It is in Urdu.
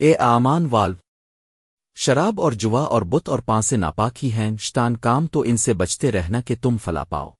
اے آمان والو، شراب اور جوا اور بت اور پانسے ناپاک ہی ہیں، شتان کام تو ان سے بچتے رہنا کہ تم فلا پاؤ۔